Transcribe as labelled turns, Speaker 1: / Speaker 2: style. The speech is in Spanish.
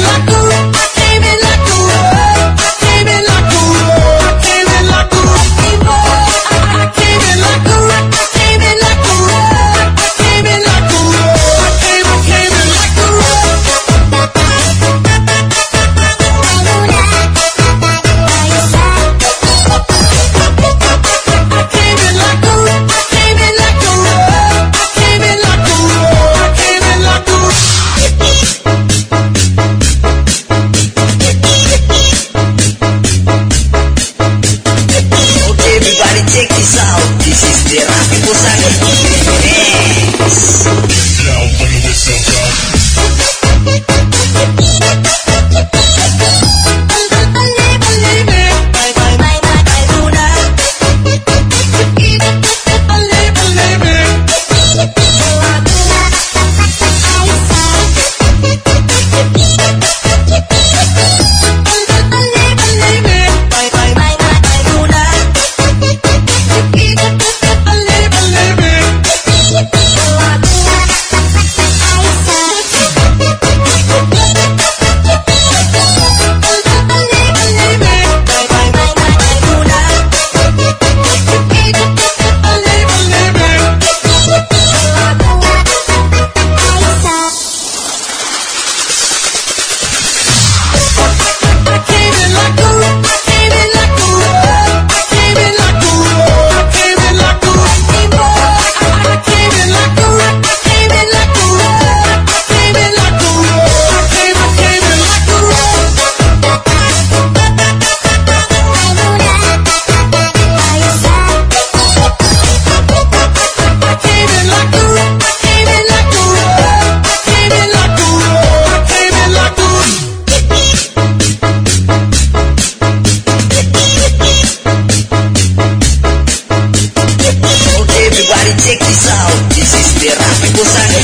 Speaker 1: Aku hiciste rap, gusano,